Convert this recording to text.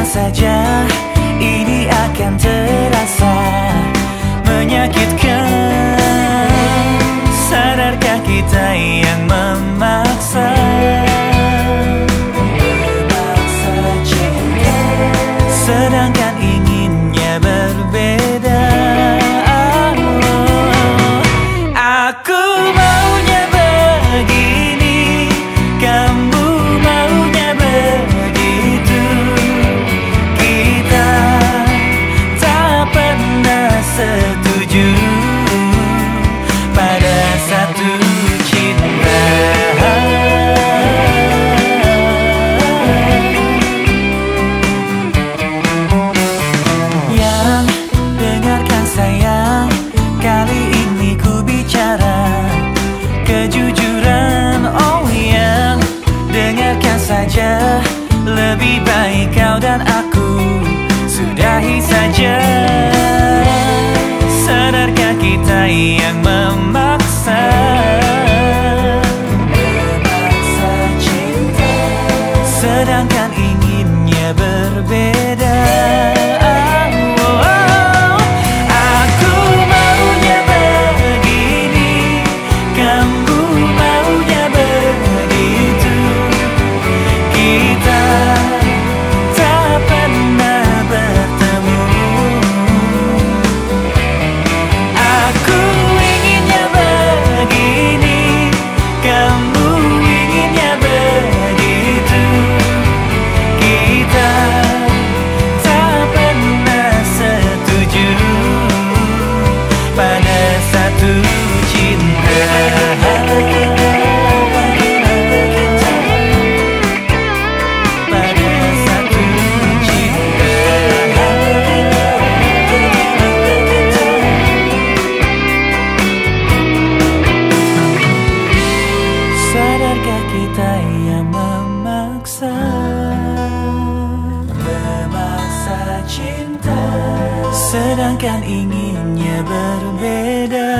Saja ini akan terasa menyakitkan saja. Lebih baik kau dan aku Sudahi saja. sedangkan inginnya berbeda.